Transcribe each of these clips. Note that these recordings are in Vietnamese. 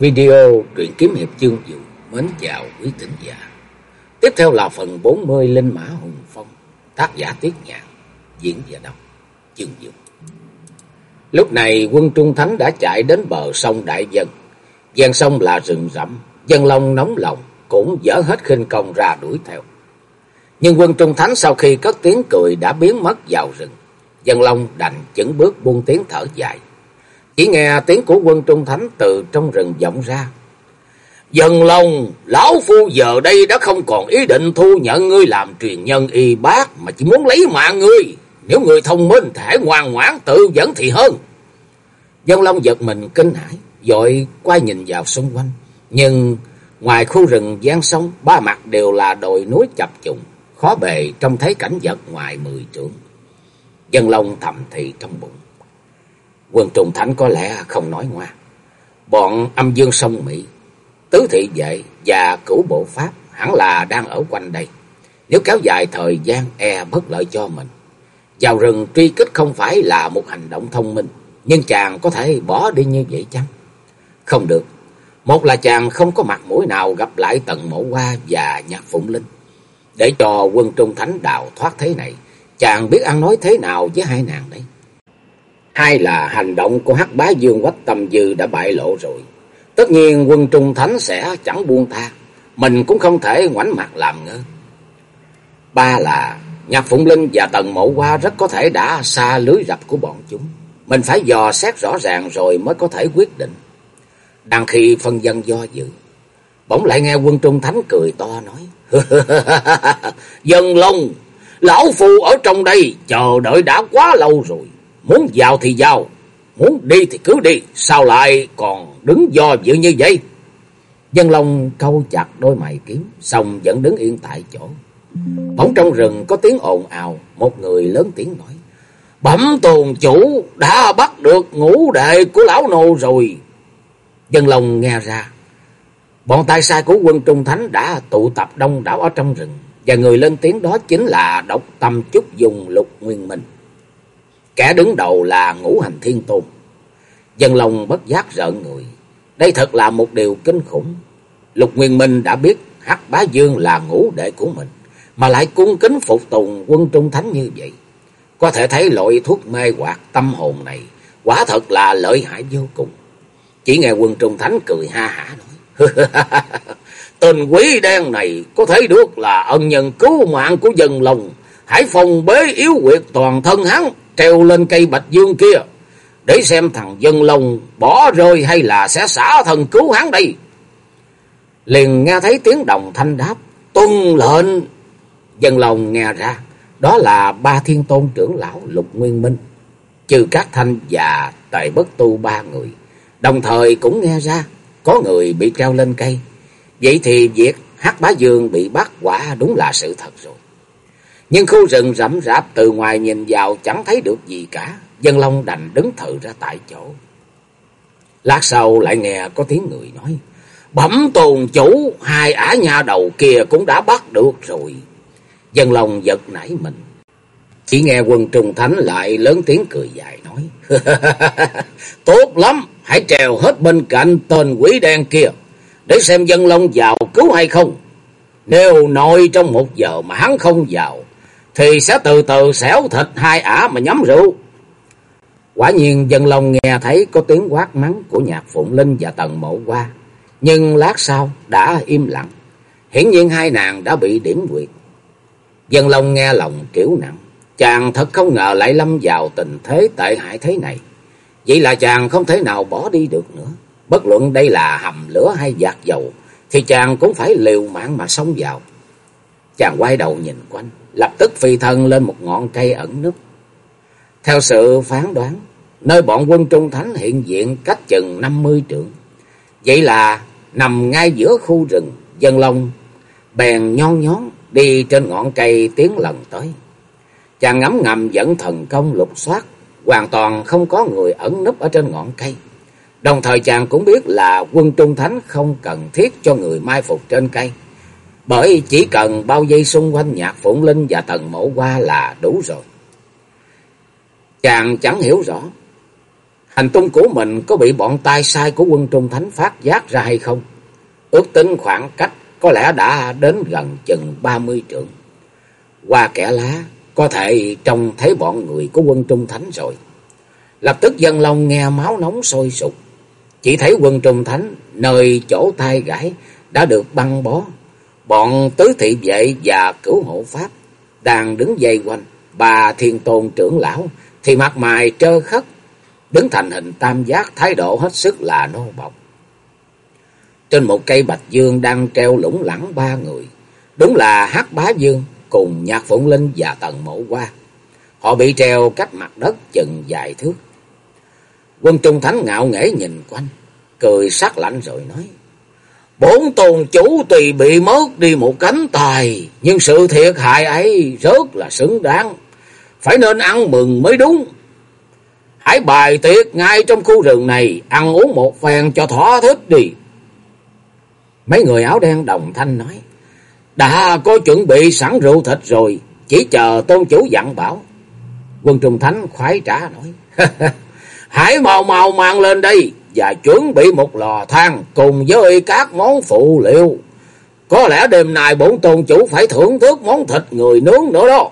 Video truyện kiếm hiệp chương dụ mến chào quý tín giả. Tiếp theo là phần 40 Linh Mã Hùng Phong, tác giả Tiết Nhạn, diễn giả đọc chương dụ. Lúc này quân Trung Thánh đã chạy đến bờ sông Đại Dân. Gian sông là rừng rậm, dân long nóng lòng cũng dở hết khinh công ra đuổi theo. Nhưng quân Trung Thánh sau khi cất tiếng cười đã biến mất vào rừng. Dân long đành chững bước buông tiếng thở dài. Chỉ nghe tiếng của quân Trung Thánh từ trong rừng vọng ra. Dần lòng, lão phu giờ đây đã không còn ý định thu nhận ngươi làm truyền nhân y bác, mà chỉ muốn lấy mạng ngươi. Nếu người thông minh thể ngoan ngoãn tự dẫn thì hơn. Dân Long giật mình kinh hãi, dội quay nhìn vào xung quanh. Nhưng ngoài khu rừng gian sông, ba mặt đều là đồi núi chập trùng, khó bề trông thấy cảnh vật ngoài mười trượng. Dân Long thầm thì trong bụng. Quân trùng thánh có lẽ không nói ngoa. Bọn âm dương sông Mỹ, tứ thị vệ và cửu bộ pháp hẳn là đang ở quanh đây. Nếu kéo dài thời gian e bất lợi cho mình. Vào rừng truy kích không phải là một hành động thông minh, nhưng chàng có thể bỏ đi như vậy chăng? Không được. Một là chàng không có mặt mũi nào gặp lại tận mẫu hoa và nhạc phụng linh. Để cho quân trung thánh đào thoát thế này, chàng biết ăn nói thế nào với hai nàng đấy. Hai là hành động của hắc bá dương quách tâm dư đã bại lộ rồi. Tất nhiên quân trung thánh sẽ chẳng buông tha. Mình cũng không thể ngoảnh mặt làm ngơ. Ba là Nhạc Phụng Linh và Tần Mộ Hoa rất có thể đã xa lưới rập của bọn chúng. Mình phải dò xét rõ ràng rồi mới có thể quyết định. Đang khi phân dân do dự. Bỗng lại nghe quân trung thánh cười to nói. Dân Long, lão phu ở trong đây chờ đợi đã quá lâu rồi. Muốn vào thì vào, muốn đi thì cứ đi, sao lại còn đứng do dự như vậy? Dân Long câu chặt đôi mày kiếm, xong vẫn đứng yên tại chỗ. Bỗng trong rừng có tiếng ồn ào, một người lớn tiếng nói. Bẩm tồn chủ đã bắt được ngũ đệ của lão nô rồi. Dân Long nghe ra. Bọn tay sai của quân Trung Thánh đã tụ tập đông đảo ở trong rừng. Và người lên tiếng đó chính là độc tâm chúc dùng lục nguyên minh. Kẻ đứng đầu là ngũ hành thiên tôn. Dân lòng bất giác rợn người. Đây thật là một điều kinh khủng. Lục Nguyên Minh đã biết Hắc Bá Dương là ngũ đệ của mình. Mà lại cung kính phục tùng quân trung thánh như vậy. Có thể thấy loại thuốc mê hoặc tâm hồn này, quả thật là lợi hại vô cùng. Chỉ nghe quân trung thánh cười ha hả nói. Tên quý đen này có thể được là ân nhân cứu mạng của dân lòng. Hãy phòng bế yếu quyệt toàn thân hắn treo lên cây bạch dương kia. Để xem thằng dân lông bỏ rơi hay là sẽ xả thần cứu hắn đây. Liền nghe thấy tiếng đồng thanh đáp. Tuân lệnh. Dân lông nghe ra. Đó là ba thiên tôn trưởng lão Lục Nguyên Minh. Trừ các thanh và tệ bất tu ba người. Đồng thời cũng nghe ra. Có người bị treo lên cây. Vậy thì việc hắc bá dương bị bắt quả đúng là sự thật rồi. Nhưng khu rừng rậm rạp từ ngoài nhìn vào chẳng thấy được gì cả. Dân Long đành đứng thự ra tại chỗ. Lát sau lại nghe có tiếng người nói. Bẩm tồn chủ, hai ả nhà đầu kia cũng đã bắt được rồi. Dân Long giật nảy mình. Chỉ nghe quân trùng thánh lại lớn tiếng cười dài nói. Tốt lắm, hãy trèo hết bên cạnh tên quỷ đen kia. Để xem dân Long vào cứu hay không. Nếu nội trong một giờ mà hắn không vào thì sẽ từ từ xẻo thịt hai ả mà nhắm rượu. Quả nhiên dân lòng nghe thấy có tiếng quát mắng của nhạc Phụng Linh và Tần Mộ qua, nhưng lát sau đã im lặng. Hiển nhiên hai nàng đã bị điểm quyệt. Dân lòng nghe lòng kiểu nặng, chàng thật không ngờ lại lâm vào tình thế tệ hại thế này. Vậy là chàng không thể nào bỏ đi được nữa. Bất luận đây là hầm lửa hay giạc dầu, thì chàng cũng phải liều mạng mà xông vào. Chàng quay đầu nhìn quanh, lập tức phi thân lên một ngọn cây ẩn núp. Theo sự phán đoán, nơi bọn quân Trung Thánh hiện diện cách chừng năm mươi trượng. Vậy là nằm ngay giữa khu rừng, dân long bèn nhon nhón đi trên ngọn cây tiến lần tới. Chàng ngắm ngầm dẫn thần công lục soát, hoàn toàn không có người ẩn núp ở trên ngọn cây. Đồng thời chàng cũng biết là quân Trung Thánh không cần thiết cho người mai phục trên cây. Bởi chỉ cần bao dây xung quanh nhạc phụng linh và tần mộ qua là đủ rồi. Chàng chẳng hiểu rõ. Hành tung của mình có bị bọn tai sai của quân Trung Thánh phát giác ra hay không? Ước tính khoảng cách có lẽ đã đến gần chừng 30 trượng. Qua kẻ lá, có thể trông thấy bọn người của quân Trung Thánh rồi. Lập tức dân long nghe máu nóng sôi sục. Chỉ thấy quân Trung Thánh nơi chỗ tai gãi đã được băng bó. Bọn tứ thị vệ và cứu hộ pháp đang đứng dây quanh. Bà thiên tôn trưởng lão thì mặt mày trơ khất, đứng thành hình tam giác thái độ hết sức là nô bọc. Trên một cây bạch dương đang treo lủng lẳng ba người. Đúng là hắc bá dương cùng nhạc phụng linh và tần mộ qua. Họ bị treo cách mặt đất chừng vài thước. Quân Trung Thánh ngạo nghễ nhìn quanh, cười sắc lạnh rồi nói. Bốn tôn chủ tùy bị mất đi một cánh tài, nhưng sự thiệt hại ấy rất là xứng đáng. Phải nên ăn mừng mới đúng. Hãy bài tiệc ngay trong khu rừng này, ăn uống một phen cho thỏa thích đi. Mấy người áo đen đồng thanh nói. Đã có chuẩn bị sẵn rượu thịt rồi, chỉ chờ tôn chủ dặn bảo. Quân Trung Thánh khoái trả nói. Hãy mau mau mang lên đây và chuẩn bị một lò than cùng với các món phụ liệu. Có lẽ đêm nay bổn tôn chủ phải thưởng thức món thịt người nướng nữa đó.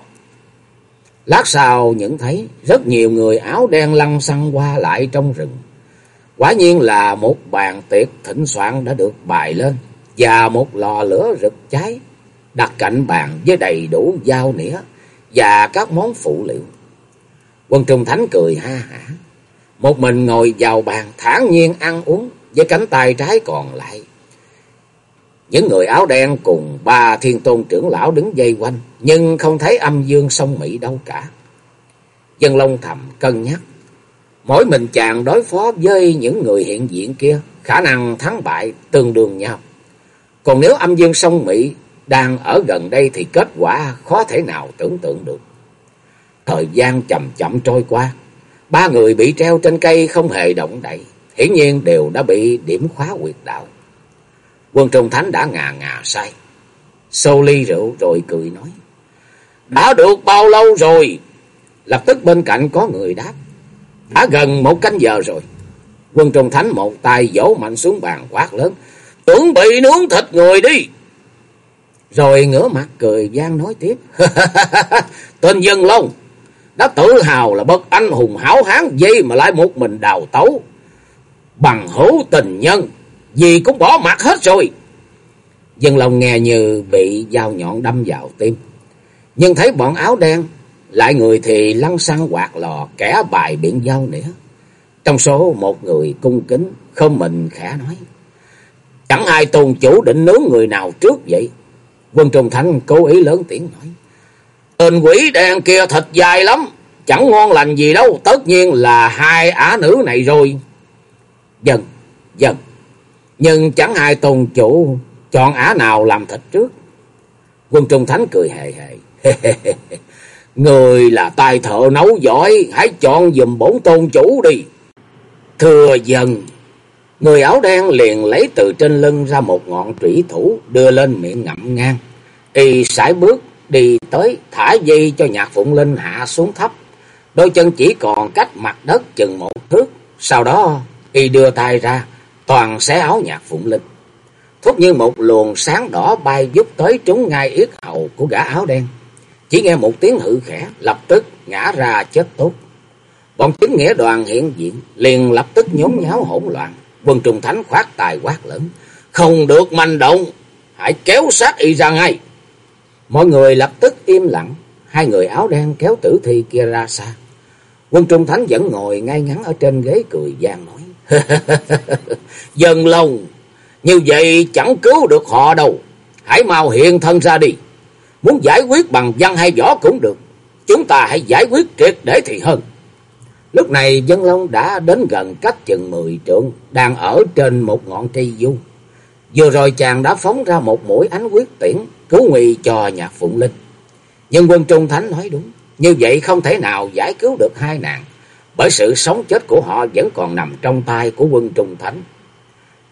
Lát sau nhận thấy rất nhiều người áo đen lăn xăng qua lại trong rừng. Quả nhiên là một bàn tiệc thịnh soạn đã được bày lên và một lò lửa rực cháy đặt cạnh bàn với đầy đủ dao nĩa và các món phụ liệu. Quân Trung Thánh cười ha hả. Một mình ngồi vào bàn thản nhiên ăn uống với cánh tay trái còn lại. Những người áo đen cùng ba thiên tôn trưởng lão đứng dây quanh, nhưng không thấy âm dương sông Mỹ đâu cả. Dân Long thầm cân nhắc. Mỗi mình chàng đối phó với những người hiện diện kia, khả năng thắng bại tương đương nhau. Còn nếu âm dương sông Mỹ đang ở gần đây thì kết quả khó thể nào tưởng tượng được. Thời gian chậm chậm trôi qua, ba người bị treo trên cây không hề động đậy, hiển nhiên đều đã bị điểm khóa quyệt đạo. Quân Trung Thánh đã ngà ngà say, xô ly rượu rồi cười nói. Đã được bao lâu rồi? Lập tức bên cạnh có người đáp. Đã gần một canh giờ rồi. Quân Trung Thánh một tay vỗ mạnh xuống bàn quát lớn. Chuẩn bị nướng thịt người đi. Rồi ngửa mặt cười gian nói tiếp. Tên dân long đã tự hào là bậc anh hùng hảo hán gì mà lại một mình đào tấu. Bằng hữu tình nhân, gì cũng bỏ mặt hết rồi. Dân lòng nghe như bị dao nhọn đâm vào tim. Nhưng thấy bọn áo đen, lại người thì lăn xăng quạt lò, kẻ bài biện dao nữa. Trong số một người cung kính, không mình khẽ nói. Chẳng ai tôn chủ định nướng người nào trước vậy. Quân Trung Thanh cố ý lớn tiếng nói. Tên quỷ đen kia thật dài lắm. Chẳng ngon lành gì đâu. Tất nhiên là hai ả nữ này rồi. Dần, dần. Nhưng chẳng ai tôn chủ chọn ả nào làm thịt trước. Quân Trung Thánh cười hề hề. Người là tài thợ nấu giỏi. Hãy chọn dùm bổn tôn chủ đi. Thưa dần. Người áo đen liền lấy từ trên lưng ra một ngọn trủy thủ đưa lên miệng ngậm ngang. Y sải bước đi tới thả dây cho nhạc phụng linh hạ xuống thấp. Đôi chân chỉ còn cách mặt đất chừng một thước. Sau đó, y đưa tay ra, toàn xé áo nhạc phụng linh. Thúc như một luồng sáng đỏ bay giúp tới trúng ngay yết hầu của gã áo đen. Chỉ nghe một tiếng hự khẽ, lập tức ngã ra chết tốt. Bọn chính nghĩa đoàn hiện diện, liền lập tức nhốn nháo hỗn loạn. Quân Trung Thánh khoát tài quát lớn. Không được manh động. Hãy kéo sát y ra ngay. Mọi người lập tức im lặng. Hai người áo đen kéo tử thi kia ra xa. Quân Trung Thánh vẫn ngồi ngay ngắn ở trên ghế cười gian nói. Dân lòng. Như vậy chẳng cứu được họ đâu. Hãy mau hiện thân ra đi. Muốn giải quyết bằng văn hay võ cũng được. Chúng ta hãy giải quyết triệt để thì hơn. Lúc này Dân Long đã đến gần cách chừng mười trượng, đang ở trên một ngọn cây vuông Vừa rồi chàng đã phóng ra một mũi ánh quyết tiễn, cứu nguy cho nhạc Phụng Linh. Nhưng quân Trung Thánh nói đúng, như vậy không thể nào giải cứu được hai nàng, bởi sự sống chết của họ vẫn còn nằm trong tay của quân Trung Thánh.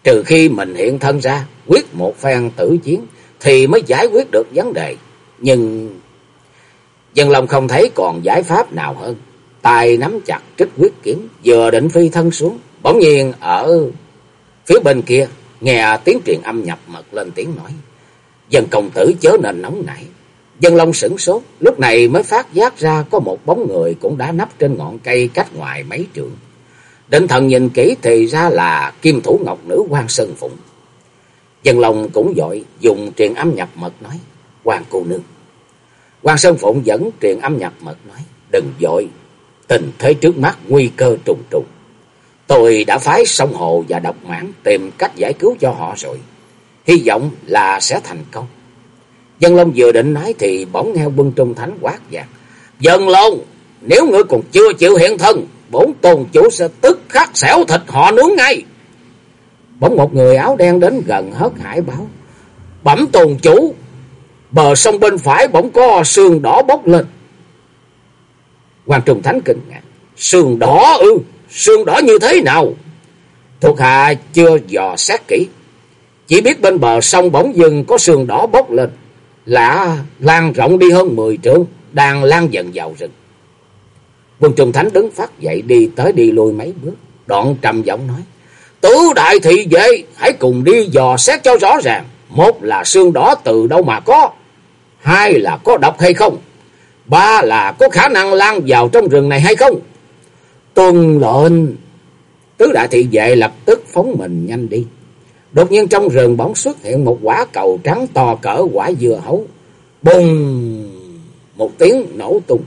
Trừ khi mình hiện thân ra, quyết một phen tử chiến, thì mới giải quyết được vấn đề. Nhưng Dân Long không thấy còn giải pháp nào hơn. tay nắm chặt trích quyết kiếm, vừa định phi thân xuống, bỗng nhiên ở phía bên kia nghe tiếng truyền âm nhập mật lên tiếng nói: "Dân công tử chớ nên nóng nảy." Dân Long sửng sốt, lúc này mới phát giác ra có một bóng người cũng đã nấp trên ngọn cây cách ngoài mấy trượng. Định thần nhìn kỹ thì ra là kim thủ ngọc nữ quan Sơn Phụng. Dân Long cũng dội dùng truyền âm nhập mật nói, quan cô nương. quan Sơn Phụng vẫn truyền âm nhập mật nói, đừng dội, tình thế trước mắt nguy cơ trùng trùng. Tôi đã phái sông hồ và độc mãn tìm cách giải cứu cho họ rồi. Hy vọng là sẽ thành công. Dân Long vừa định nói thì bỗng nghe quân trung thánh quát vàng. Dân Long, nếu ngươi còn chưa chịu hiện thân, bốn tôn chủ sẽ tức khắc xẻo thịt họ nướng ngay. Bỗng một người áo đen đến gần hớt hải báo. Bẩm tôn chủ, bờ sông bên phải bỗng có sương đỏ bốc lên. Hoàng Trung Thánh kinh ngạc. Sương đỏ ư, sương đỏ như thế nào? Thuộc hạ chưa dò xét kỹ. Chỉ biết bên bờ sông bỗng dưng có sương đỏ bốc lên lạ lan rộng đi hơn mười trượng, đang lan dần vào rừng. Quân Trung Thánh đứng phát dậy đi tới đi lui mấy bước, đoạn trầm giọng nói: "Tứ đại thị vệ, hãy cùng đi dò xét cho rõ ràng, một là xương đỏ từ đâu mà có, hai là có độc hay không, ba là có khả năng lan vào trong rừng này hay không." Tuân lệnh. Tứ đại thị vệ lập tức phóng mình nhanh đi. Đột nhiên trong rừng bỗng xuất hiện một quả cầu trắng to cỡ quả dưa hấu. Bùng! Một tiếng nổ tung.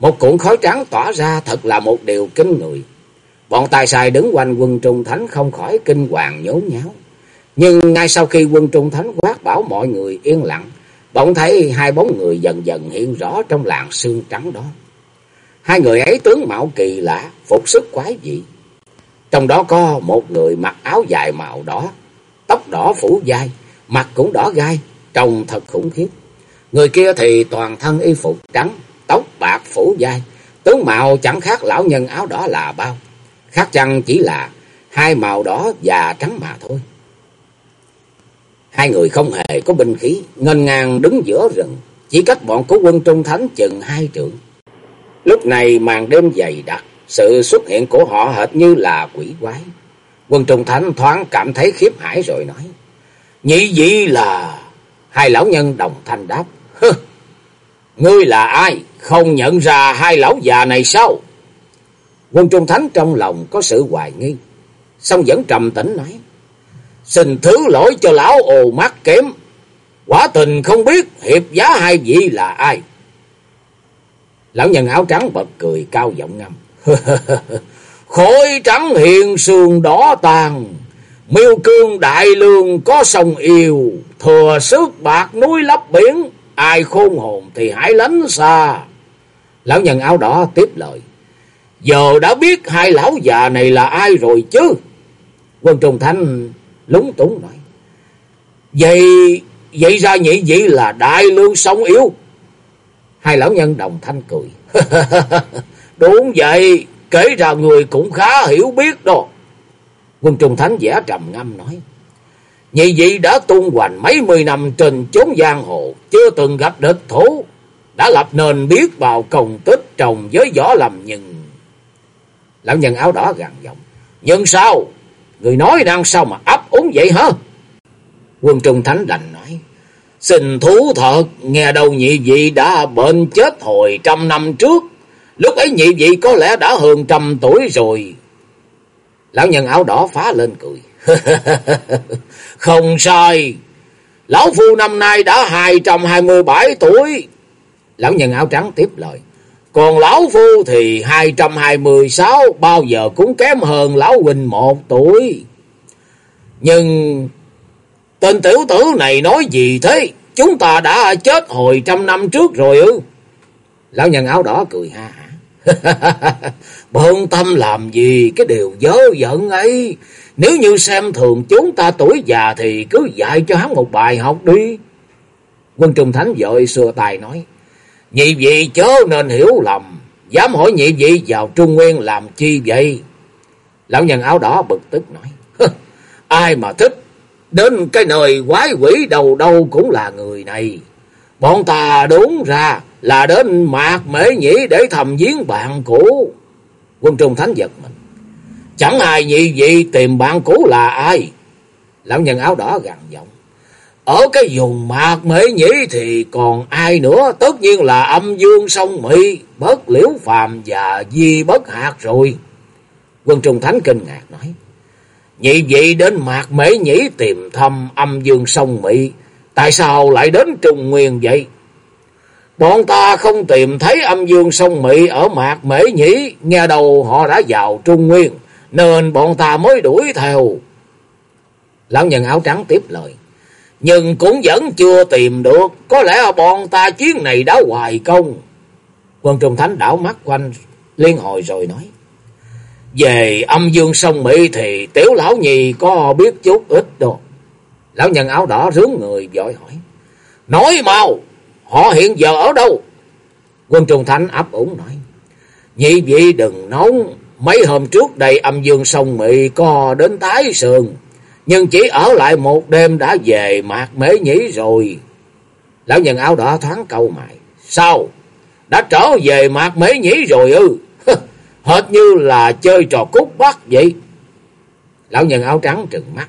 Một cuộn khói trắng tỏa ra thật là một điều kinh người. Bọn tài xài đứng quanh quân Trung Thánh không khỏi kinh hoàng nhốn nháo. Nhưng ngay sau khi quân Trung Thánh quát bảo mọi người yên lặng, bỗng thấy hai bóng người dần dần hiện rõ trong làng sương trắng đó. Hai người ấy tướng mạo kỳ lạ, phục sức quái dị. Trong đó có một người mặc áo dài màu đỏ, tóc đỏ phủ vai, mặt cũng đỏ gai, trông thật khủng khiếp. Người kia thì toàn thân y phục trắng, tóc bạc phủ vai, tướng mạo chẳng khác lão nhân áo đỏ là bao. Khác chăng chỉ là hai màu đỏ và trắng mà thôi. Hai người không hề có binh khí, ngân ngang đứng giữa rừng, chỉ cách bọn cố quân Trung Thánh chừng hai trượng. Lúc này màn đêm dày đặc, sự xuất hiện của họ hệt như là quỷ quái. Quân Trung Thánh thoáng cảm thấy khiếp hải rồi nói. Nhị dị là... Hai lão nhân đồng thanh đáp. Hừ, ngươi là ai? Không nhận ra hai lão già này sao? Quân Trung Thánh trong lòng có sự hoài nghi. Xong vẫn trầm tĩnh nói. Xin thứ lỗi cho lão ồ mắt kém. Quả tình không biết hiệp giá hai vị là ai. Lão nhân áo trắng bật cười cao giọng ngâm. Khối trắng hiền sườn đỏ tàn, miêu cương đại lương có sông yêu, thừa sức bạc núi lấp biển, ai khôn hồn thì hãy lánh xa. Lão nhân áo đỏ tiếp lời, giờ đã biết hai lão già này là ai rồi chứ. Quân Trung Thanh lúng túng nói, vậy, vậy ra nhị vị là đại lương sông yêu. Hai lão nhân đồng thanh cười. Đúng vậy, Kể ra người cũng khá hiểu biết đó. Quân Trung Thánh giả trầm ngâm nói. Nhị vị đã tung hoành mấy mươi năm trên chốn giang hồ, chưa từng gặp địch thủ, đã lập nền biết bao công tích trồng với võ lầm nhưng... Lão nhân áo đỏ gằn giọng. Nhưng sao? Người nói đang sao mà ấp úng vậy hả? Quân Trung Thánh đành nói. Xin thú thật, nghe đâu nhị vị đã bệnh chết hồi trăm năm trước. Lúc ấy nhị vị có lẽ đã hơn trăm tuổi rồi. Lão nhân áo đỏ phá lên cười. Không sai. Lão phu năm nay đã hai trăm hai mươi bảy tuổi. Lão nhân áo trắng tiếp lời. Còn lão phu thì hai trăm hai mươi sáu bao giờ cũng kém hơn lão huynh một tuổi. Nhưng tên tiểu tử này nói gì thế? Chúng ta đã chết hồi trăm năm trước rồi ư? Lão nhân áo đỏ cười ha hả. Bận tâm làm gì cái điều dớ giận ấy. Nếu như xem thường chúng ta tuổi già thì cứ dạy cho hắn một bài học đi. Quân Trung Thánh vội xưa tài nói. Nhị vị chớ nên hiểu lầm. Dám hỏi nhị vị vào Trung Nguyên làm chi vậy? Lão nhân áo đỏ bực tức nói. Ai mà thích. Đến cái nơi quái quỷ đầu đâu cũng là người này. Bọn ta đúng ra là đến mạc mễ nhĩ để thầm giếng bạn cũ. Quân Trung Thánh giật mình. Chẳng ai nhị vị tìm bạn cũ là ai. Lão nhân áo đỏ gằn giọng. Ở cái vùng mạc mễ nhĩ thì còn ai nữa. Tất nhiên là âm dương sông Mỹ, bất liễu phàm và di bất hạt rồi. Quân Trung Thánh kinh ngạc nói. Nhị vị đến mạc mễ nhĩ tìm thăm âm dương sông Mỹ. Tại sao lại đến Trung Nguyên vậy? Bọn ta không tìm thấy âm dương sông Mỹ ở mạc mễ nhĩ. Nghe đầu họ đã vào Trung Nguyên. Nên bọn ta mới đuổi theo. Lão nhân áo trắng tiếp lời. Nhưng cũng vẫn chưa tìm được. Có lẽ bọn ta chuyến này đã hoài công. Quân Trung Thánh đảo mắt quanh, liên hồi rồi nói. Về âm dương sông Mỹ thì tiểu lão nhì có biết chút ít đâu. Lão nhân áo đỏ rướng người vội hỏi. Nói mau, họ hiện giờ ở đâu? Quân Trung Thánh ấp ủng nói. Nhị vị đừng nóng, mấy hôm trước đây âm dương sông Mỹ có đến Thái Sườn. Nhưng chỉ ở lại một đêm đã về mạc mế nhĩ rồi. Lão nhân áo đỏ thoáng câu mày. Sao? Đã trở về mạc mế nhĩ rồi ư? Hệt như là chơi trò cút bắt vậy. Lão nhân áo trắng trừng mắt.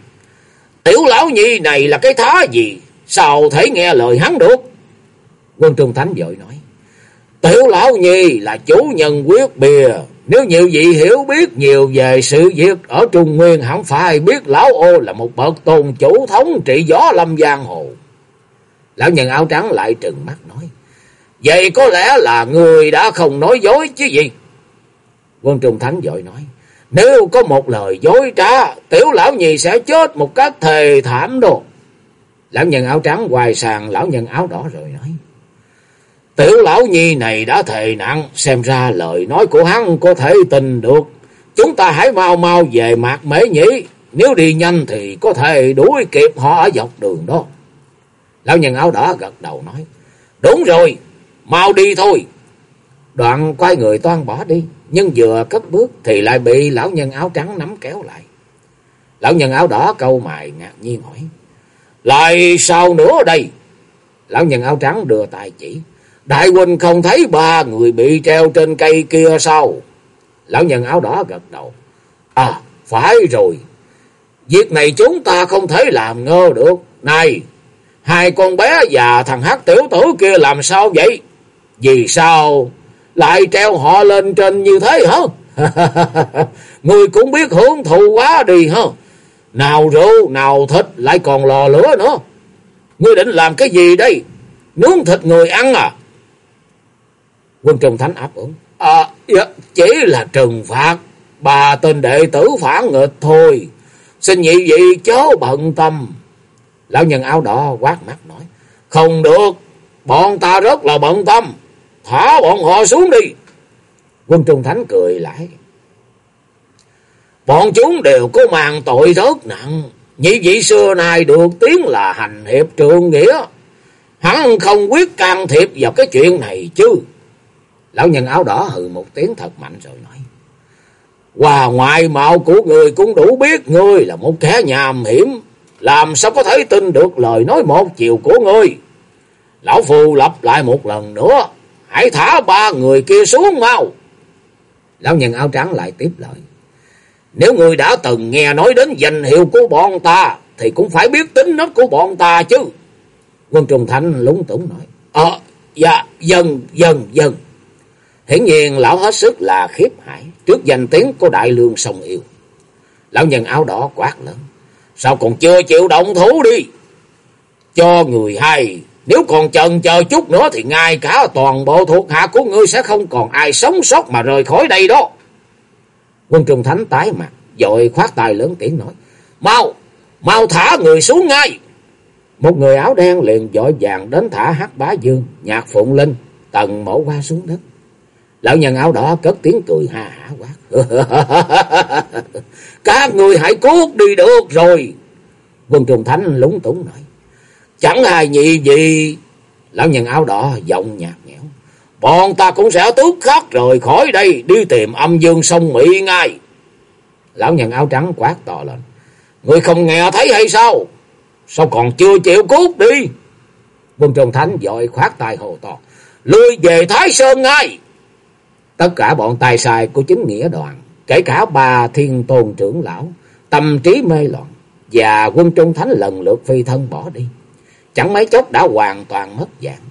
Tiểu lão nhi này là cái thá gì? Sao thể nghe lời hắn được? Quân Trung Thánh vội nói. Tiểu lão nhi là chủ nhân quyết bìa. Nếu nhiều vị hiểu biết nhiều về sự việc ở Trung Nguyên, hẳn phải biết lão ô là một bậc tôn chủ thống trị gió lâm giang hồ. Lão nhân áo trắng lại trừng mắt nói. Vậy có lẽ là người đã không nói dối chứ gì? Quân Trung Thánh dội nói. Nếu có một lời dối trá, tiểu lão nhì sẽ chết một cách thề thảm đồ. Lão nhân áo trắng hoài sàng lão nhân áo đỏ rồi nói. Tiểu lão nhi này đã thề nặng, xem ra lời nói của hắn có thể tin được. Chúng ta hãy mau mau về mạc mễ nhỉ, nếu đi nhanh thì có thể đuổi kịp họ ở dọc đường đó. Lão nhân áo đỏ gật đầu nói, đúng rồi, mau đi thôi. Đoạn quay người toan bỏ đi, nhưng vừa cất bước thì lại bị lão nhân áo trắng nắm kéo lại. Lão nhân áo đỏ câu mày ngạc nhiên hỏi, lại sao nữa đây? Lão nhân áo trắng đưa tay chỉ, Đại huynh không thấy ba người bị treo trên cây kia sao? Lão nhân áo đỏ gật đầu. À, phải rồi. Việc này chúng ta không thể làm ngơ được. Này, hai con bé và thằng hát tiểu tử kia làm sao vậy? Vì sao lại treo họ lên trên như thế hả? Người cũng biết hưởng thụ quá đi hả? Nào rượu, nào thịt, lại còn lò lửa nữa. Ngươi định làm cái gì đây? Nướng thịt người ăn à? Quân Trung Thánh áp ứng. À, dạ, chỉ là trừng phạt. Bà tên đệ tử phản nghịch thôi. Xin nhị vị chớ bận tâm. Lão nhân áo đỏ quát mắt nói. Không được. Bọn ta rất là bận tâm. Thả bọn họ xuống đi. Quân Trung Thánh cười lại. Bọn chúng đều có màn tội rất nặng. Nhị vị xưa nay được tiếng là hành hiệp trường nghĩa. Hắn không quyết can thiệp vào cái chuyện này chứ. Lão nhân áo đỏ hừ một tiếng thật mạnh rồi nói. Hòa ngoại mạo của người cũng đủ biết ngươi là một kẻ nhàm hiểm. Làm sao có thể tin được lời nói một chiều của ngươi. Lão Phù lặp lại một lần nữa. Hãy thả ba người kia xuống mau. Lão nhân áo trắng lại tiếp lời. Nếu người đã từng nghe nói đến danh hiệu của bọn ta. Thì cũng phải biết tính nết của bọn ta chứ. Quân Trung Thanh lúng túng nói. Ờ, dạ, dần, dần, dần. Hiển nhiên lão hết sức là khiếp hãi trước danh tiếng của đại lương sông yêu. Lão nhân áo đỏ quát lớn. Sao còn chưa chịu động thủ đi? Cho người hay, nếu còn chần chờ chút nữa thì ngay cả toàn bộ thuộc hạ của ngươi sẽ không còn ai sống sót mà rời khỏi đây đó. Quân Trung Thánh tái mặt, dội khoát tay lớn tiếng nói. Mau, mau thả người xuống ngay. Một người áo đen liền dội vàng đến thả hắc bá dương, nhạc phụng linh, tần mổ qua xuống đất. Lão nhân áo đỏ cất tiếng cười hà hả quát. Các người hãy cút đi được rồi. Quân Trung Thánh lúng túng nói. Chẳng ai nhị gì. Lão nhân áo đỏ giọng nhạt nhẽo. Bọn ta cũng sẽ tước khắc rời khỏi đây đi tìm âm dương sông Mỹ ngay. Lão nhân áo trắng quát to lên. Người không nghe thấy hay sao? Sao còn chưa chịu cút đi? Quân Trung Thánh dội khoát tay hồ to. Lui về Thái Sơn ngay! Tất cả bọn tài sai của chính nghĩa đoàn, kể cả ba thiên tôn trưởng lão, tâm trí mê loạn, và quân trung thánh lần lượt phi thân bỏ đi. Chẳng mấy chốc đã hoàn toàn mất dạng.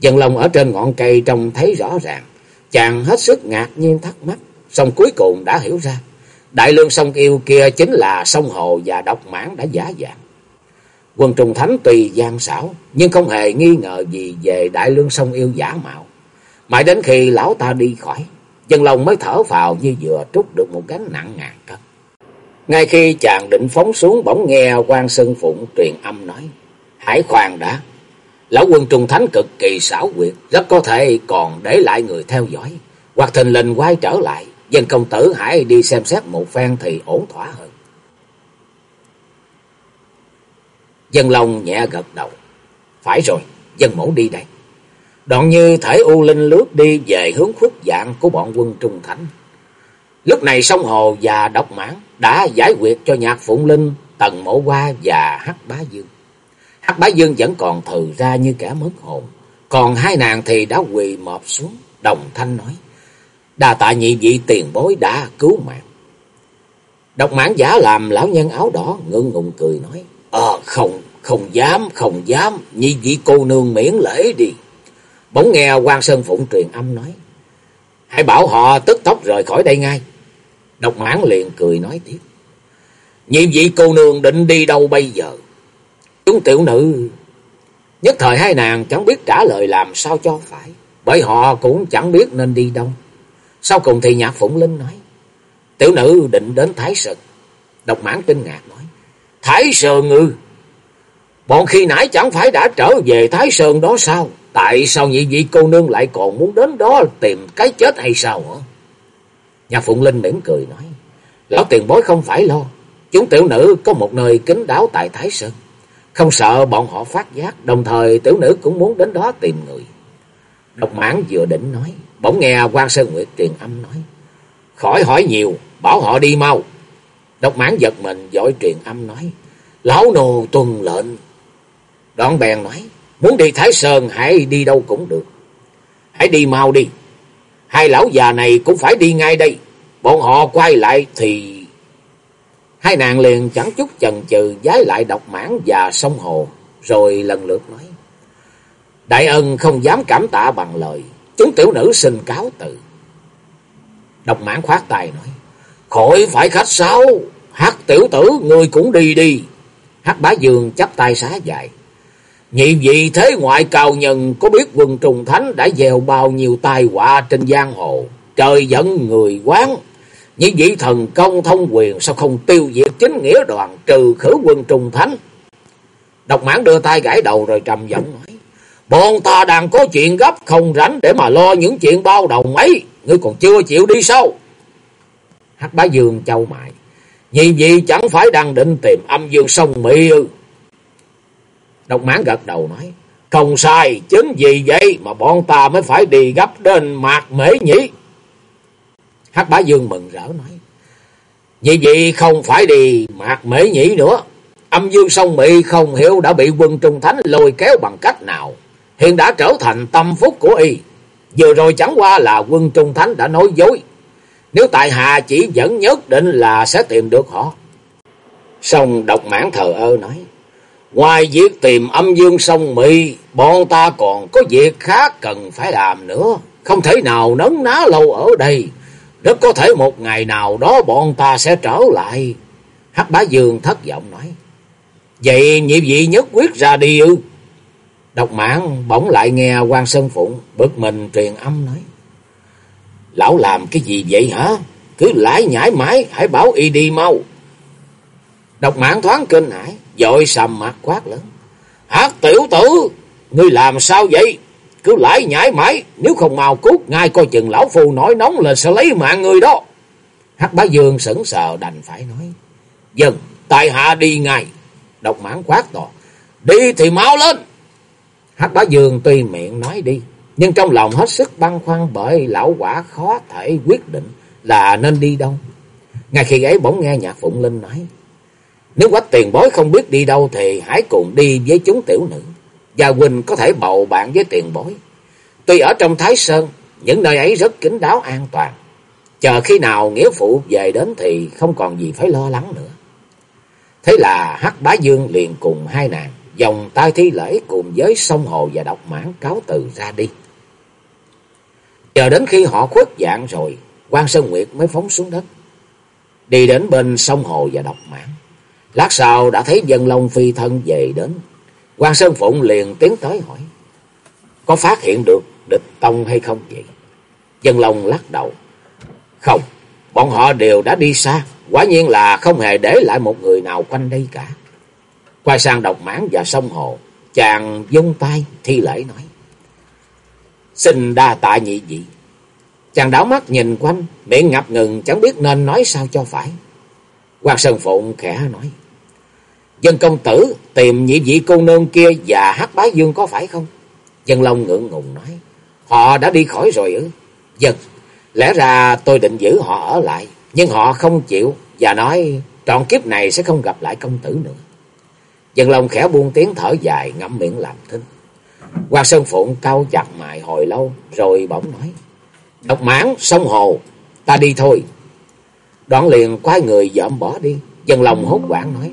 Dân lòng ở trên ngọn cây trông thấy rõ ràng, chàng hết sức ngạc nhiên thắc mắc, xong cuối cùng đã hiểu ra. Đại lương sông yêu kia chính là sông Hồ và độc mãn đã giả dạng. Quân trùng Thánh tùy gian xảo, nhưng không hề nghi ngờ gì về đại lương sông yêu giả mạo. Mãi đến khi lão ta đi khỏi, dân lòng mới thở phào như vừa trút được một gánh nặng ngàn cân. Ngay khi chàng định phóng xuống bỗng nghe quan Sơn Phụng truyền âm nói. Hãy khoan đã. Lão quân Trung Thánh cực kỳ xảo quyệt, rất có thể còn để lại người theo dõi. Hoặc thình lình quay trở lại, dân công tử hãy đi xem xét một phen thì ổn thỏa hơn. Dân Long nhẹ gật đầu. Phải rồi, dân mẫu đi đây. Đoạn như thể U Linh lướt đi về hướng khuất dạng của bọn quân Trung Thánh. Lúc này sông Hồ và Độc Mãn đã giải quyết cho Nhạc Phụng Linh, Tần Mộ Hoa và Hắc Bá Dương. Hắc Bá Dương vẫn còn thừ ra như kẻ mất hồn, còn hai nàng thì đã quỳ mọp xuống, đồng thanh nói: "Đa tạ nhị vị tiền bối đã cứu mạng." Độc Mãn giả làm lão nhân áo đỏ ngượng ngùng cười nói: "Ờ không, không dám, không dám, nhị vị cô nương miễn lễ đi." Bỗng nghe quan Sơn Phụng truyền âm nói: "Hãy bảo họ tức tốc rời khỏi đây ngay." Độc mãn liền cười nói tiếp. Nhiệm vị cô nương định đi đâu bây giờ? Chúng tiểu nữ... Nhất thời hai nàng chẳng biết trả lời làm sao cho phải. Bởi họ cũng chẳng biết nên đi đâu. Sau cùng thì nhạc Phụng Linh nói. Tiểu nữ định đến Thái Sơn. Độc mãn kinh ngạc nói. Thái Sơn ư? Bọn khi nãy chẳng phải đã trở về Thái Sơn đó sao? Tại sao nhị vị cô nương lại còn muốn đến đó tìm cái chết hay sao hả? Nhà Phụng Linh mỉm cười nói. Lão tiền bối không phải lo. Chúng tiểu nữ có một nơi kính đáo tại Thái Sơn. Không sợ bọn họ phát giác. Đồng thời tiểu nữ cũng muốn đến đó tìm người. Độc mãn vừa định nói. Bỗng nghe quan Sơn Nguyệt truyền âm nói. Khỏi hỏi nhiều. Bảo họ đi mau. Độc mãn giật mình, dội truyền âm nói. Lão nô tuân lệnh. Đoạn bèn nói. Muốn đi Thái Sơn hãy đi đâu cũng được. Hãy đi mau đi. Hai lão già này cũng phải đi ngay đây. Bọn họ quay lại thì... Hai nàng liền chẳng chút chần chừ giái lại độc mãn và sông hồ. Rồi lần lượt nói. Đại ân không dám cảm tạ bằng lời. Chúng tiểu nữ xin cáo từ. Độc mãn khoát tay nói. Khỏi phải khách sáo. Hát tiểu tử người cũng đi đi. Hát bá dương chắp tay xá dài. Nhị vị thế ngoại cao nhân có biết quân trùng thánh đã dèo bao nhiêu tai họa trên giang hồ. Trời giận người quán như vị thần công thông quyền sao không tiêu diệt chính nghĩa đoàn trừ khử quân trung thánh. Độc mãn đưa tay gãi đầu rồi trầm giọng nói. Bọn ta đang có chuyện gấp không rảnh để mà lo những chuyện bao đầu ấy Ngươi còn chưa chịu đi sao? Hắc bá dương châu mại. Nhị vị chẳng phải đang định tìm âm dương sông Mỹ ư. Độc mãn gật đầu nói. Không sai, chính vì vậy mà bọn ta mới phải đi gấp đến mạc mễ nhỉ. Hắc bá dương mừng rỡ nói. Vì vậy không phải đi mạc mễ nhĩ nữa. Âm dương sông Mỹ không hiểu đã bị quân Trung Thánh lôi kéo bằng cách nào. Hiện đã trở thành tâm phúc của y. Vừa rồi chẳng qua là quân Trung Thánh đã nói dối. Nếu tại hạ chỉ vẫn nhất định là sẽ tìm được họ. Sông độc mãn thờ ơ nói. Ngoài việc tìm âm dương sông Mỹ, bọn ta còn có việc khác cần phải làm nữa. Không thể nào nấn ná lâu ở đây. Rất có thể một ngày nào đó bọn ta sẽ trở lại. Hắc bá dương thất vọng nói. Vậy nhị vị nhất quyết ra đi ư? Độc mãn bỗng lại nghe quan Sơn Phụng bực mình truyền âm nói. Lão làm cái gì vậy hả? Cứ lãi nhãi mãi, hãy bảo y đi mau. Độc mãn thoáng kinh hãi, dội sầm mặt quát lớn. Hát tiểu tử, ngươi làm sao vậy? Cứ lãi nhãi mãi, nếu không mau cút, ngay coi chừng lão phù nổi nóng lên sẽ lấy mạng người đó. hắc bá dương sững sờ đành phải nói. Dần, tại hạ đi ngay. Độc mãn quát to. Đi thì mau lên. hắc bá dương tuy miệng nói đi, nhưng trong lòng hết sức băn khoăn bởi lão quả khó thể quyết định là nên đi đâu. Ngay khi ấy bỗng nghe nhạc Phụng Linh nói. Nếu quách tiền bối không biết đi đâu thì hãy cùng đi với chúng tiểu nữ. Gia huynh có thể bầu bạn với tiền bối. Tuy ở trong Thái Sơn, những nơi ấy rất kín đáo an toàn. Chờ khi nào nghĩa phụ về đến thì không còn gì phải lo lắng nữa. Thế là Hắc Bá Dương liền cùng hai nàng dòng tay thi lễ cùng với sông hồ và độc mãn cáo từ ra đi. Chờ đến khi họ khuất dạng rồi, quan Sơn Nguyệt mới phóng xuống đất. Đi đến bên sông hồ và độc mãn. Lát sau đã thấy dân long phi thân về đến quan Sơn Phụng liền tiến tới hỏi. Có phát hiện được địch tông hay không vậy? Dân long lắc đầu. Không, bọn họ đều đã đi xa. Quả nhiên là không hề để lại một người nào quanh đây cả. Quay sang độc mãn và sông hồ. Chàng dung tay thi lễ nói. Xin đa tạ nhị dị. Chàng đảo mắt nhìn quanh, miệng ngập ngừng chẳng biết nên nói sao cho phải. Quang Sơn Phụng khẽ nói. Dân công tử tìm nhị vị cô nương kia và hát bái dương có phải không? Dân Long ngượng ngùng nói. Họ đã đi khỏi rồi ư? Dân, lẽ ra tôi định giữ họ ở lại. Nhưng họ không chịu và nói trọn kiếp này sẽ không gặp lại công tử nữa. Dân Long khẽ buông tiếng thở dài ngậm miệng làm thinh. Hoa Sơn Phụng cau chặt mày hồi lâu rồi bỗng nói. Độc mãn sông hồ, ta đi thôi. Đoạn liền quay người dợm bỏ đi. Dân long hốt quảng nói.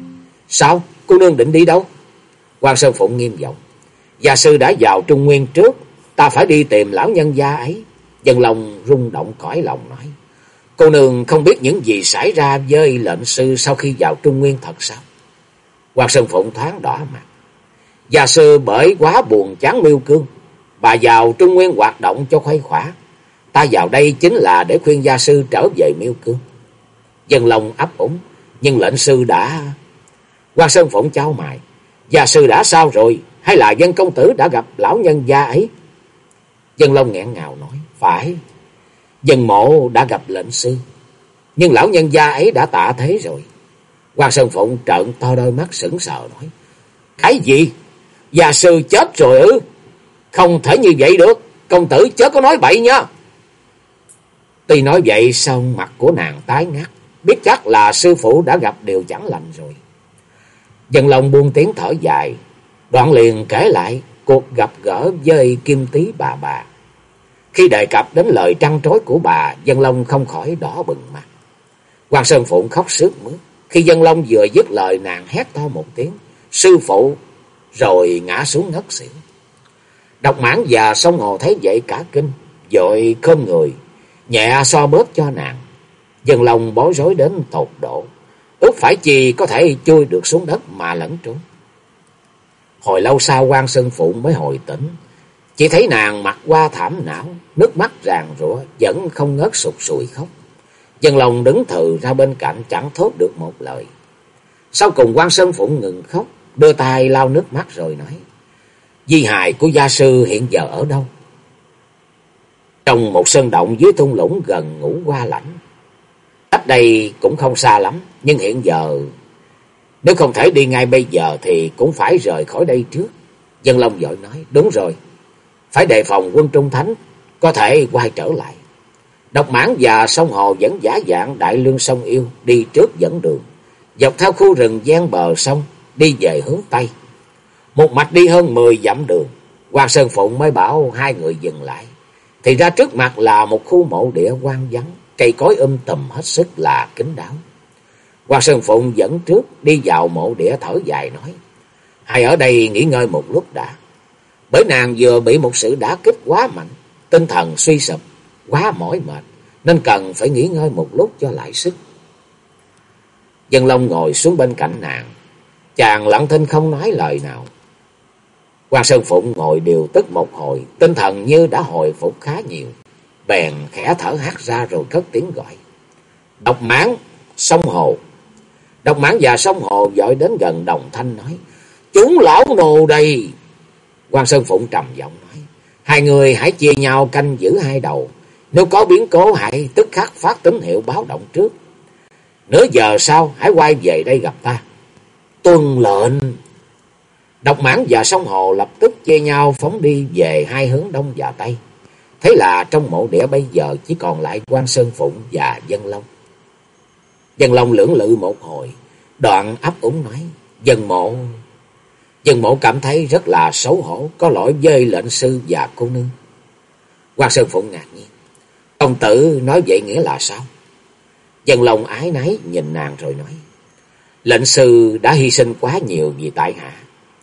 Sao? Cô nương định đi đâu? Quan Sơn Phụng nghiêm giọng. Gia sư đã vào Trung Nguyên trước. Ta phải đi tìm lão nhân gia ấy. Dân lòng rung động cõi lòng nói. Cô nương không biết những gì xảy ra với lệnh sư sau khi vào Trung Nguyên thật sao? Quan Sơn Phụng thoáng đỏ mặt. Gia sư bởi quá buồn chán miêu cương. Bà vào Trung Nguyên hoạt động cho khuây khỏa. Ta vào đây chính là để khuyên gia sư trở về miêu cương. Dân lòng ấp ủng. Nhưng lệnh sư đã... Quan Sơn Phụng trao mài. Gia sư đã sao rồi? Hay là dân công tử đã gặp lão nhân gia ấy? Dân Long nghẹn ngào nói. Phải. Dân mộ đã gặp lệnh sư. Nhưng lão nhân gia ấy đã tạ thế rồi. Quan Sơn Phụng trợn to đôi mắt sững sờ nói. Cái gì? Gia sư chết rồi ư? Không thể như vậy được. Công tử chớ có nói bậy nha. Tuy nói vậy xong mặt của nàng tái ngắt. Biết chắc là sư phụ đã gặp điều chẳng lành rồi. Dân lòng buông tiếng thở dài. Đoạn liền kể lại cuộc gặp gỡ với Kim Tý bà bà. Khi đề cập đến lời trăn trối của bà, Dân Long không khỏi đỏ bừng mặt. Hoàng Sơn Phụng khóc sướt mướt. Khi Dân Long vừa dứt lời nàng hét to một tiếng. Sư phụ rồi ngã xuống ngất xỉu. Độc mãn và sông hồ thấy vậy cả kinh, dội khom người, nhẹ so bớt cho nàng. Dân long bối rối đến tột độ, ước phải chi có thể chui được xuống đất mà lẫn trốn. Hồi lâu sau quan Sơn Phụng mới hồi tỉnh, chỉ thấy nàng mặt qua thảm não, nước mắt ràn rủa, vẫn không ngớt sụt sùi khóc. Dân lòng đứng thừ ra bên cạnh chẳng thốt được một lời. Sau cùng quan Sơn Phụng ngừng khóc, đưa tay lau nước mắt rồi nói. Di hài của gia sư hiện giờ ở đâu? Trong một sơn động dưới thung lũng gần ngủ qua lãnh. Cách đây cũng không xa lắm, nhưng hiện giờ nếu không thể đi ngay bây giờ thì cũng phải rời khỏi đây trước. Dân Long vội nói, đúng rồi, phải đề phòng quân Trung Thánh, có thể quay trở lại. Độc mãn và sông hồ vẫn giả dạng đại lương sông yêu đi trước dẫn đường. Dọc theo khu rừng gian bờ sông, đi về hướng Tây. Một mạch đi hơn mười dặm đường, Hoàng Sơn Phụng mới bảo hai người dừng lại. Thì ra trước mặt là một khu mộ địa quan vắng, cây cối um tùm hết sức là kín đáo. Hoàng Sơn Phụng dẫn trước đi vào mộ địa thở dài nói, Hai ở đây nghỉ ngơi một lúc đã. Bởi nàng vừa bị một sự đả kích quá mạnh, tinh thần suy sụp, quá mỏi mệt, nên cần phải nghỉ ngơi một lúc cho lại sức. Dân Long ngồi xuống bên cạnh nàng, Chàng lặng thinh không nói lời nào. Quan Sơn Phụng ngồi điều tức một hồi, tinh thần như đã hồi phục khá nhiều. Bèn khẽ thở hát ra rồi cất tiếng gọi. Độc mãn, sông hồ. Độc mãn và sông hồ dội đến gần đồng thanh nói. Chúng lão nô đây. Quan Sơn Phụng trầm giọng nói. Hai người hãy chia nhau canh giữ hai đầu. Nếu có biến cố hãy tức khắc phát tín hiệu báo động trước. Nửa giờ sau hãy quay về đây gặp ta. Tuân lệnh. Độc mãn và sông hồ lập tức chia nhau phóng đi về hai hướng đông và tây. Thế là trong mộ địa bây giờ chỉ còn lại quan Sơn Phụng và Dân Long. Dân Long lưỡng lự một hồi, đoạn ấp úng nói, Dân mộ... Dân mộ cảm thấy rất là xấu hổ, có lỗi với lệnh sư và cô nương. quan Sơn Phụng ngạc nhiên. Công tử nói vậy nghĩa là sao? Dân long ái náy nhìn nàng rồi nói. Lệnh sư đã hy sinh quá nhiều vì tại hạ.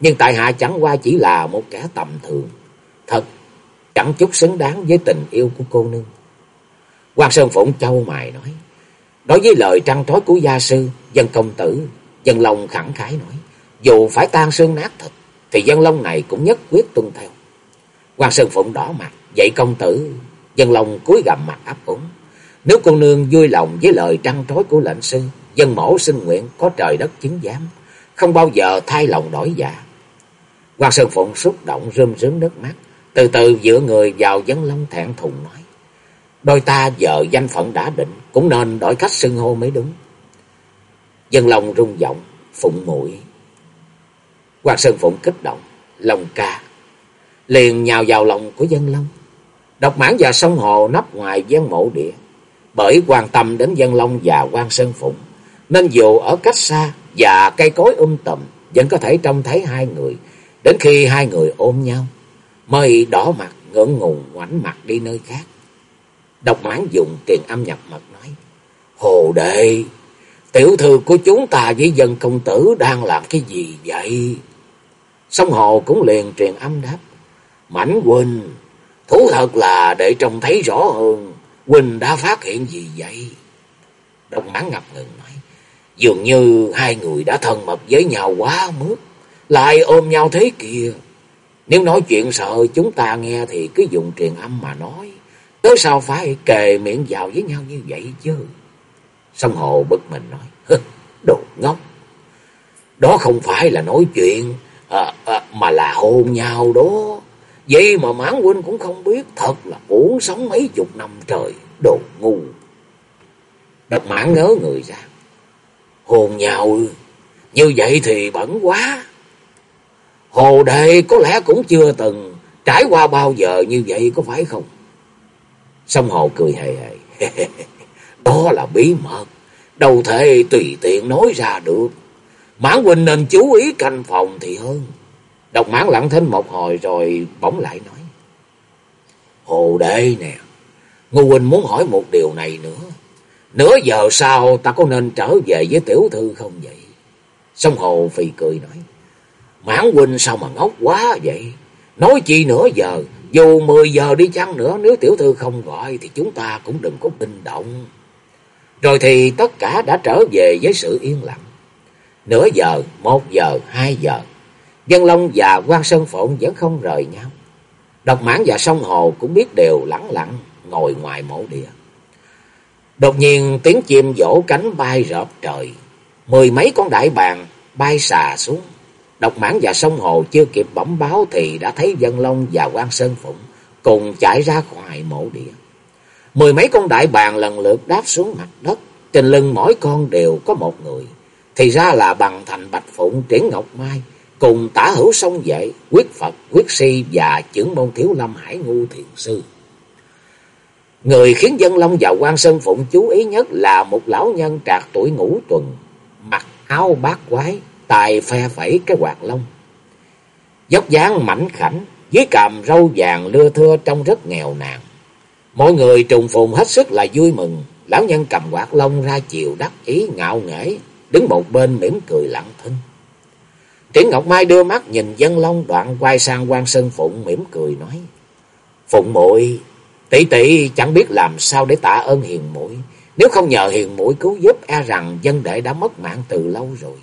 Nhưng tại hạ chẳng qua chỉ là một kẻ tầm thường. Thật, chẳng chút xứng đáng với tình yêu của cô nương. Quan Sơn Phụng châu mài nói. Đối với lời trăng trói của gia sư, dân công tử, dân long khẳng khái nói. Dù phải tan xương nát thịt, thì dân long này cũng nhất quyết tuân theo. Quan Sơn Phụng đỏ mặt, dậy công tử, dân long cúi gằm mặt áp ủng. Nếu cô nương vui lòng với lời trăng trói của lệnh sư, dân mổ xin nguyện có trời đất chứng giám, không bao giờ thay lòng đổi dạ. Quan Sơn Phụng xúc động rơm rớm nước mắt, từ từ dựa người vào dân long thẹn thùng nói. Đôi ta giờ danh phận đã định, cũng nên đổi cách xưng hô mới đúng. Dân long rung giọng, phụng muội Hoàng Sơn Phụng kích động, lòng ca, liền nhào vào lòng của dân long. Độc mãn và sông hồ nắp ngoài gian mộ địa, bởi quan tâm đến dân long và quan Sơn Phụng, nên dù ở cách xa và cây cối um tùm, vẫn có thể trông thấy hai người, đến khi hai người ôm nhau, mới đỏ mặt ngưỡng ngùng ngoảnh mặt đi nơi khác. Độc mãn dùng tiền âm nhập mật nói, Hồ đệ, tiểu thư của chúng ta với dân công tử đang làm cái gì vậy? Sông Hồ cũng liền truyền âm đáp, Mảnh huynh, thú thật là để trông thấy rõ hơn, huynh đã phát hiện gì vậy? Độc mãn ngập ngừng nói, dường như hai người đã thân mật với nhau quá mức, lại ôm nhau thế kia. Nếu nói chuyện sợ chúng ta nghe thì cứ dùng truyền âm mà nói. Tới sao phải kề miệng vào với nhau như vậy chứ? Sông Hồ bực mình nói. Đồ ngốc. Đó không phải là nói chuyện. À, à, mà là hôn nhau đó. Vậy mà mãn huynh cũng không biết. Thật là uống sống mấy chục năm trời. Đồ ngu. Đập mãn ngớ người ra. Hôn nhau Như vậy thì bẩn quá. Hồ đệ có lẽ cũng chưa từng trải qua bao giờ như vậy, có phải không? Sông Hồ cười hề hề. Đó là bí mật. Đâu thể tùy tiện nói ra được. Mãn huynh nên chú ý canh phòng thì hơn. Độc mãn lặng thinh một hồi rồi bỗng lại nói. Hồ đệ nè. Ngô huynh muốn hỏi một điều này nữa. Nửa giờ sau ta có nên trở về với tiểu thư không vậy? Sông Hồ phì cười nói. Mãn huynh sao mà ngốc quá vậy? Nói chi nửa giờ, dù mười giờ đi chăng nữa nếu tiểu thư không gọi thì chúng ta cũng đừng có kinh động. Rồi thì tất cả đã trở về với sự yên lặng. Nửa giờ, một giờ, hai giờ, Dân Long và quan Sơn Phụng vẫn không rời nhau. Độc mãn và sông hồ cũng biết đều lặng lặng ngồi ngoài mộ địa. Đột nhiên tiếng chim vỗ cánh bay rợp trời. Mười mấy con đại bàng bay xà xuống. Độc mãn và sông hồ chưa kịp bẩm báo thì đã thấy Dân Long và quan Sơn Phụng cùng chạy ra ngoài mộ địa. Mười mấy con đại bàng lần lượt đáp xuống mặt đất, trên lưng mỗi con đều có một người. Thì ra là bằng thành Bạch Phụng Triển Ngọc Mai, cùng tả hữu sông vệ, quyết Phật, quyết si và trưởng môn thiếu lâm hải ngu thiền sư. Người khiến Dân Long và quan Sơn Phụng chú ý nhất là một lão nhân trạc tuổi ngũ tuần, mặc áo bát quái, tài phe phẩy cái quạt lông. Dốc dáng mảnh khảnh, dưới cằm râu vàng lưa thưa trông rất nghèo nàn. Mọi người trùng phùng hết sức là vui mừng, lão nhân cầm quạt lông ra chiều đắc ý ngạo nghễ, đứng một bên mỉm cười lặng thinh. Triển Ngọc Mai đưa mắt nhìn dân long đoạn quay sang quan Sơn Phụng mỉm cười nói. Phụng muội tỷ tỷ chẳng biết làm sao để tạ ơn hiền muội Nếu không nhờ hiền muội cứu giúp e rằng dân đệ đã mất mạng từ lâu rồi.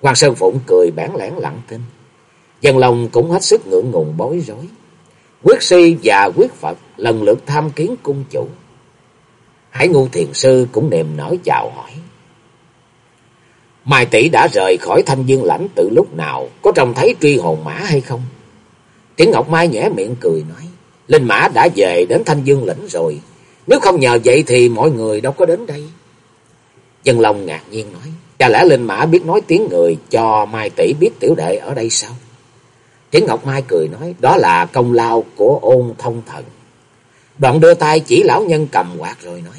Quan Sơn Phụng cười bản lẽn lặng thinh. Dân lòng cũng hết sức ngượng ngùng bối rối. Quyết si và quyết Phật lần lượt tham kiến cung chủ. Hải ngu thiền sư cũng niềm nở chào hỏi. Mai tỷ đã rời khỏi thanh dương lãnh từ lúc nào, có trông thấy truy hồn mã hay không? Tiếng Ngọc Mai nhẽ miệng cười nói, Linh mã đã về đến thanh dương lĩnh rồi, nếu không nhờ vậy thì mọi người đâu có đến đây. Dân Long ngạc nhiên nói, chả lẽ Linh mã biết nói tiếng người cho Mai tỷ biết tiểu đệ ở đây sao? Triển Ngọc Mai cười nói, đó là công lao của ôn thông thần. Đoạn đưa tay chỉ lão nhân cầm quạt rồi nói,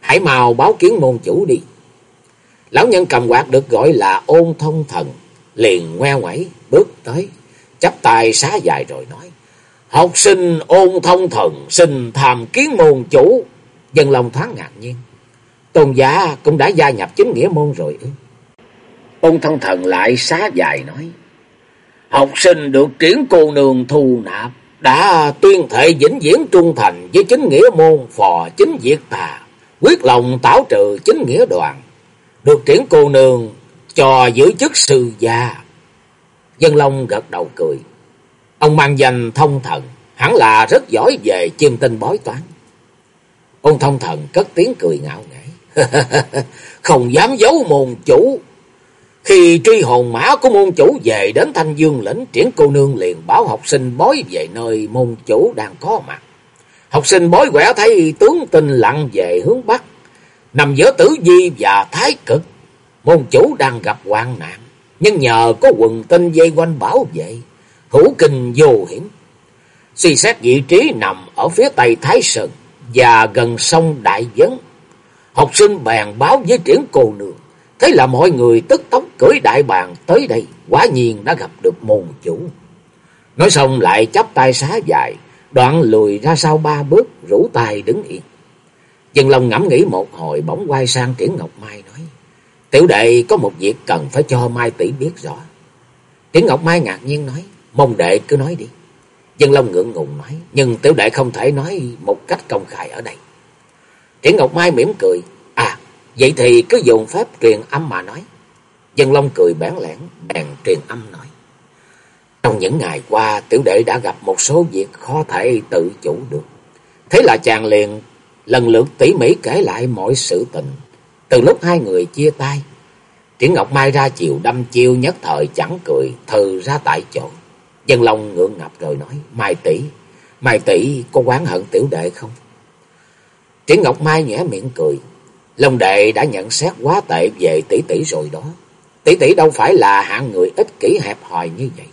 hãy mau báo kiến môn chủ đi. Lão nhân cầm quạt được gọi là ôn thông thần, liền ngoe ngoẩy bước tới, chắp tay xá dài rồi nói, Học sinh ôn thông thần, xin tham kiến môn chủ. Dân lòng thoáng ngạc nhiên. Tôn giả cũng đã gia nhập chính nghĩa môn rồi Ông thông thần lại xá dài nói. Học sinh được triển cô nương thu nạp, đã tuyên thệ vĩnh viễn trung thành với chính nghĩa môn phò chính diệt tà, quyết lòng tảo trừ chính nghĩa đoàn. Được triển cô nương cho giữ chức sư gia. Dân Long gật đầu cười. Ông mang danh thông thần, hẳn là rất giỏi về chiêm tinh bói toán. Ông thông thần cất tiếng cười ngạo nghễ. Không dám giấu môn chủ. Khi truy hồn mã của môn chủ về đến Thanh Dương lĩnh, triển cô nương liền báo học sinh bói về nơi môn chủ đang có mặt. Học sinh bói quẻ thấy tướng tinh lặng về hướng Bắc, nằm giữa tử di và thái cực. Môn chủ đang gặp hoạn nạn, nhưng nhờ có quần tinh dây quanh bảo vệ, hữu kinh vô hiểm. Suy xét vị trí nằm ở phía tây Thái Sơn và gần sông Đại Vấn. Học sinh bèn báo với triển cô nương. Thế là mọi người tức tốc cưỡi đại bàng tới đây, quả nhiên đã gặp được môn chủ. Nói xong lại chắp tay xá dài, đoạn lùi ra sau ba bước, rủ tay đứng yên. Dân Long ngẫm nghĩ một hồi bỗng quay sang Triển Ngọc Mai nói, Tiểu đệ có một việc cần phải cho Mai tỷ biết rõ. Triển Ngọc Mai ngạc nhiên nói, mong đệ cứ nói đi. Dân Long ngượng ngùng nói, nhưng tiểu đệ không thể nói một cách công khai ở đây. Triển Ngọc Mai mỉm cười, à, vậy thì cứ dùng phép truyền âm mà nói. Dân Long cười bản lẻn bèn truyền âm nói. Trong những ngày qua, tiểu đệ đã gặp một số việc khó thể tự chủ được. Thế là chàng liền lần lượt tỉ mỉ kể lại mọi sự tình. Từ lúc hai người chia tay, Triển Ngọc Mai ra chiều đâm chiêu nhất thời chẳng cười, thừ ra tại chỗ. Dân Long ngượng ngập rồi nói, Mai tỷ Mai tỷ có quán hận tiểu đệ không? Triển Ngọc Mai nhẽ miệng cười. Long đệ đã nhận xét quá tệ về tỷ tỷ rồi đó. Tỷ tỷ đâu phải là hạng người ích kỷ hẹp hòi như vậy.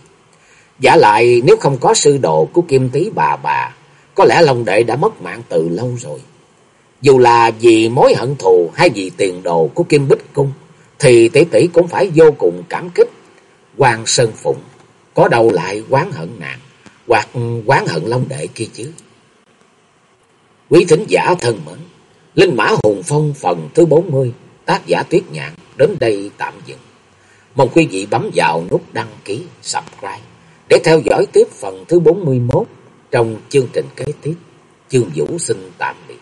Giả lại nếu không có sư đồ của Kim tí bà bà, có lẽ Long đệ đã mất mạng từ lâu rồi. Dù là vì mối hận thù hay vì tiền đồ của Kim Bích Cung, thì tỷ tỷ cũng phải vô cùng cảm kích. Hoàng Sơn Phụng, có đâu lại quán hận nàng, hoặc quán hận Long đệ kia chứ. Quý thính giả thân mến, Linh Mã Hùng Phong phần thứ 40, tác giả Tuyết Nhạn đến đây tạm dừng. Mong quý vị bấm vào nút đăng ký, subscribe để theo dõi tiếp phần thứ 41 trong chương trình kế tiếp. Chương Vũ xin tạm biệt.